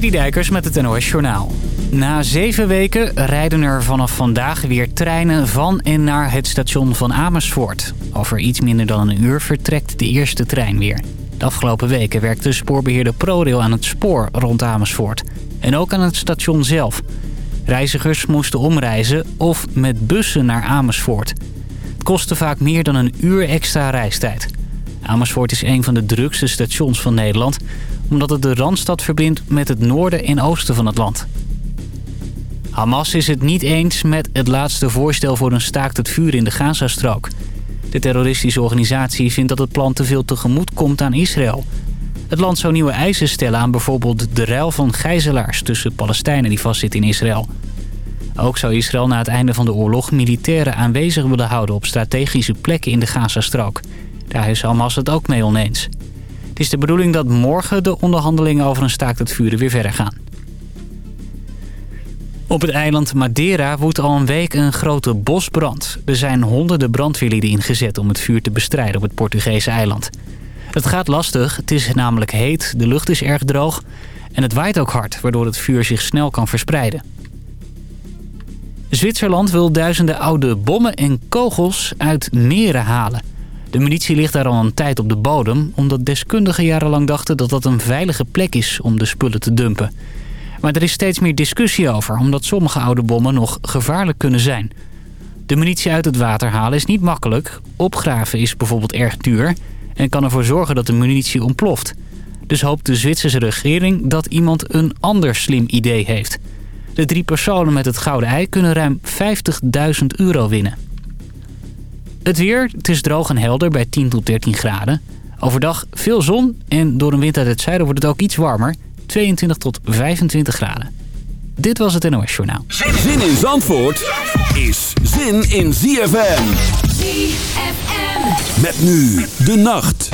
Dijkers met het NOS Journaal. Na zeven weken rijden er vanaf vandaag weer treinen van en naar het station van Amersfoort. Over iets minder dan een uur vertrekt de eerste trein weer. De afgelopen weken werkte spoorbeheerder ProRail aan het spoor rond Amersfoort. En ook aan het station zelf. Reizigers moesten omreizen of met bussen naar Amersfoort. Het kostte vaak meer dan een uur extra reistijd. Amersfoort is een van de drukste stations van Nederland... omdat het de Randstad verbindt met het noorden en oosten van het land. Hamas is het niet eens met het laatste voorstel voor een staakt het vuur in de Gazastrook. De terroristische organisatie vindt dat het plan te veel tegemoet komt aan Israël. Het land zou nieuwe eisen stellen aan bijvoorbeeld de ruil van gijzelaars... tussen Palestijnen die vastzitten in Israël. Ook zou Israël na het einde van de oorlog militairen aanwezig willen houden... op strategische plekken in de Gazastrook. Daar is Hamas het ook mee oneens. Het is de bedoeling dat morgen de onderhandelingen over een staakt het vuren weer verder gaan. Op het eiland Madeira woedt al een week een grote bosbrand. Er zijn honderden brandweerlieden ingezet om het vuur te bestrijden op het Portugese eiland. Het gaat lastig, het is namelijk heet, de lucht is erg droog en het waait ook hard... waardoor het vuur zich snel kan verspreiden. Zwitserland wil duizenden oude bommen en kogels uit meren halen. De munitie ligt daar al een tijd op de bodem... omdat deskundigen jarenlang dachten dat dat een veilige plek is om de spullen te dumpen... Maar er is steeds meer discussie over, omdat sommige oude bommen nog gevaarlijk kunnen zijn. De munitie uit het water halen is niet makkelijk. Opgraven is bijvoorbeeld erg duur en kan ervoor zorgen dat de munitie ontploft. Dus hoopt de Zwitserse regering dat iemand een ander slim idee heeft. De drie personen met het gouden ei kunnen ruim 50.000 euro winnen. Het weer, het is droog en helder bij 10 tot 13 graden. Overdag veel zon en door een wind uit het zuiden wordt het ook iets warmer. 22 tot 25 graden. Dit was het NOS Journaal. Zin in Zandvoort is zin in ZFM. ZFM. Met nu de nacht.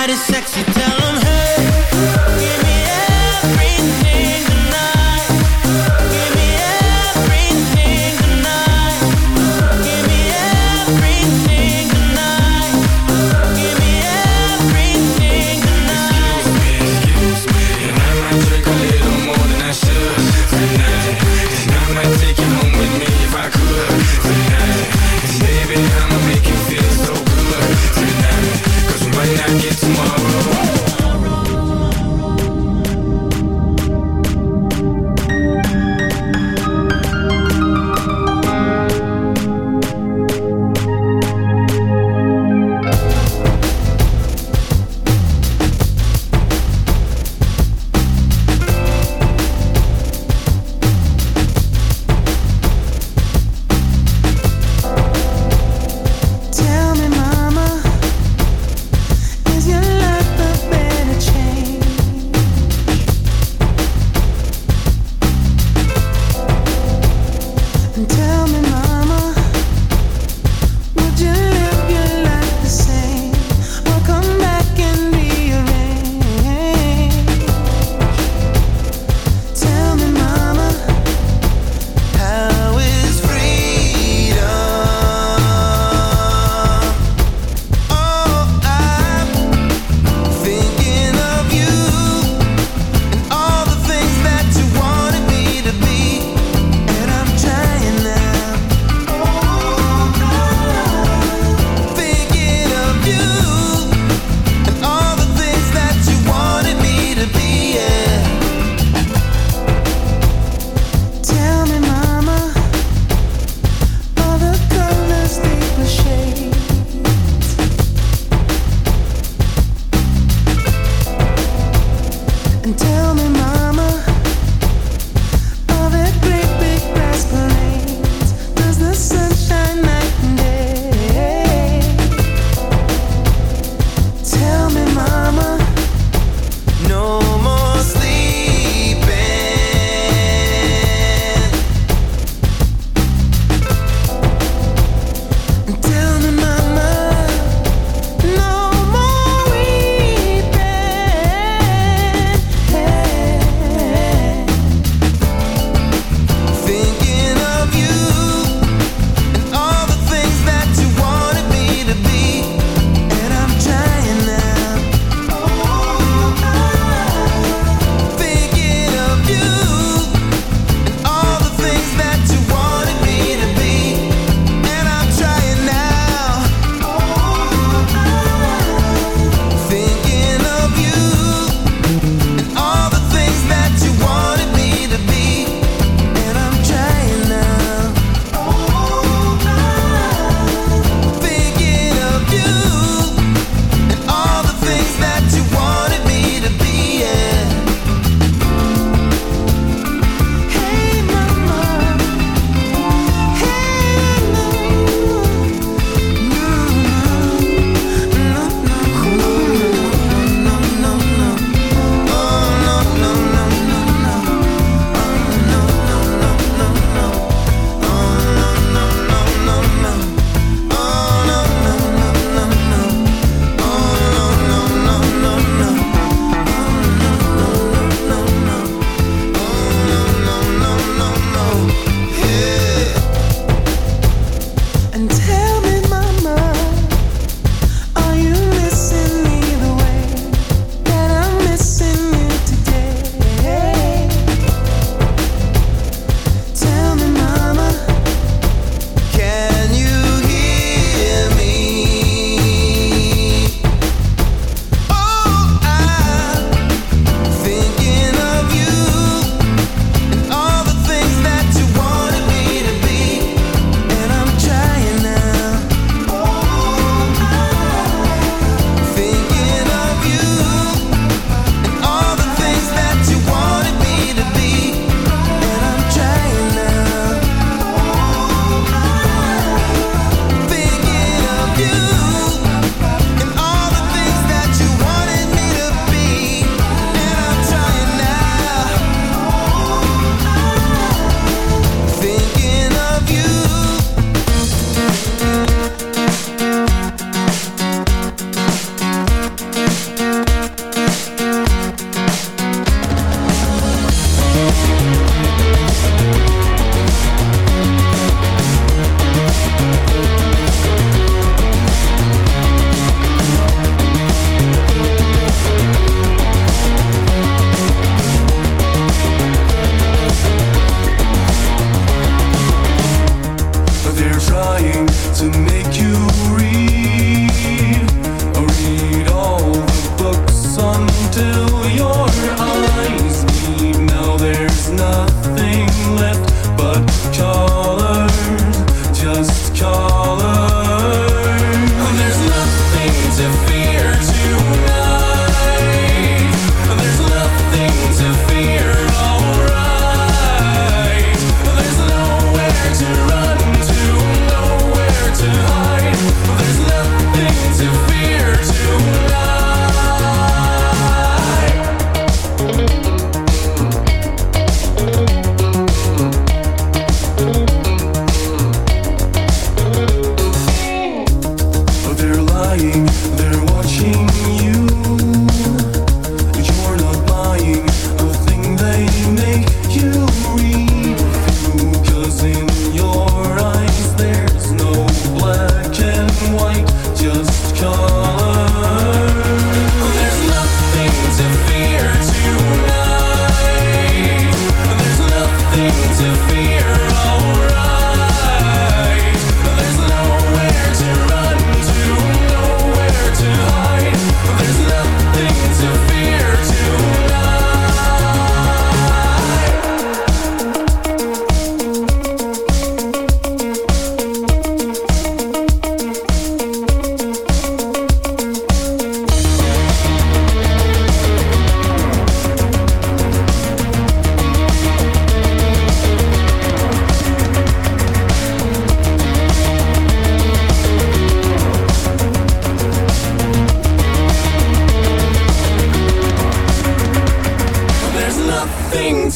body sexy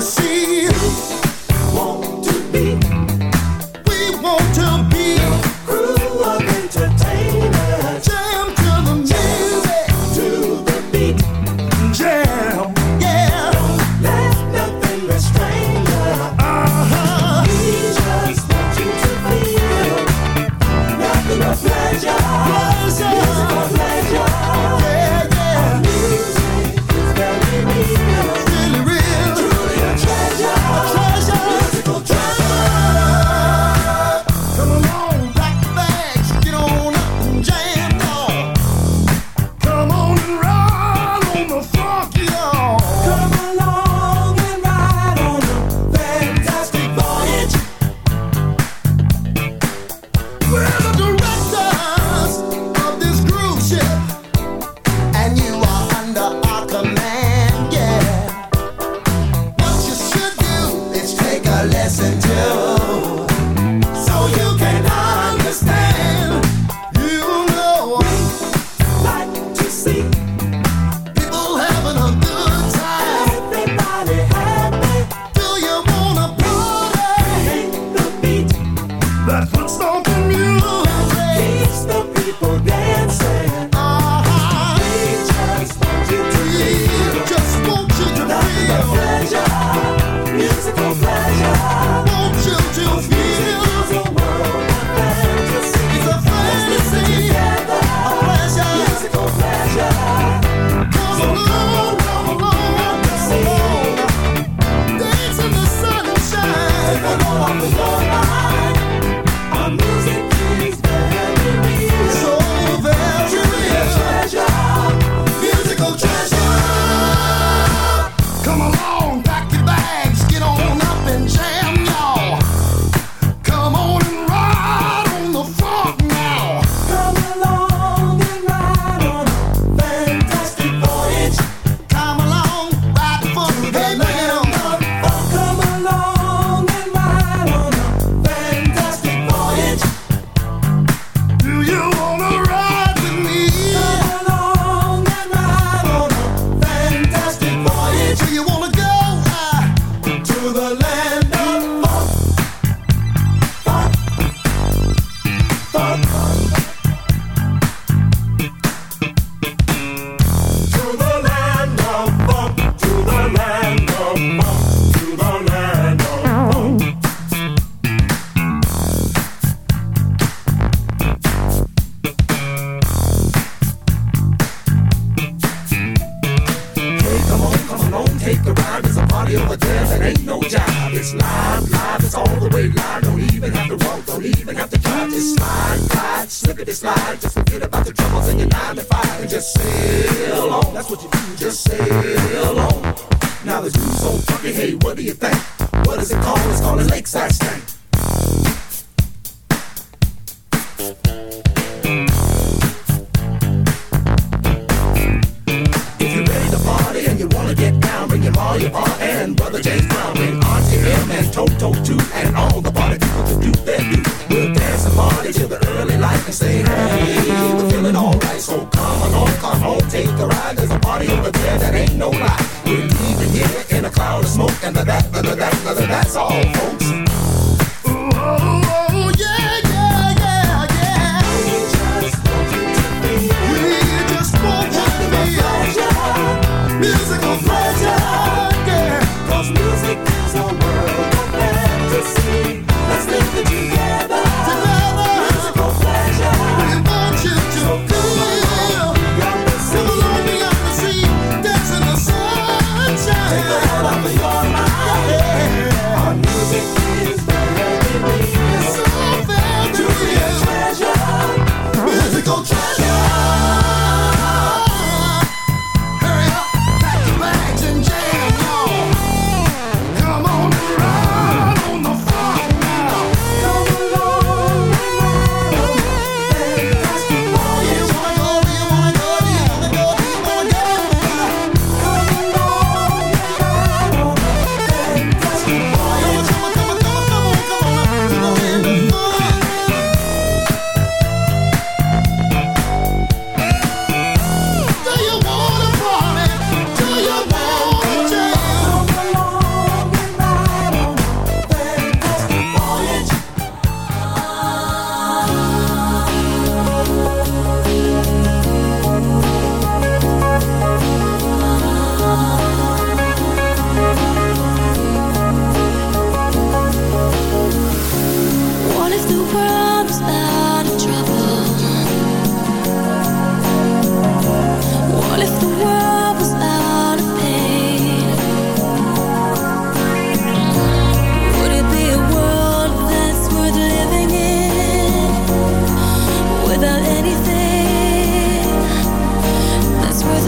see that, that's all, folks.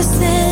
100%.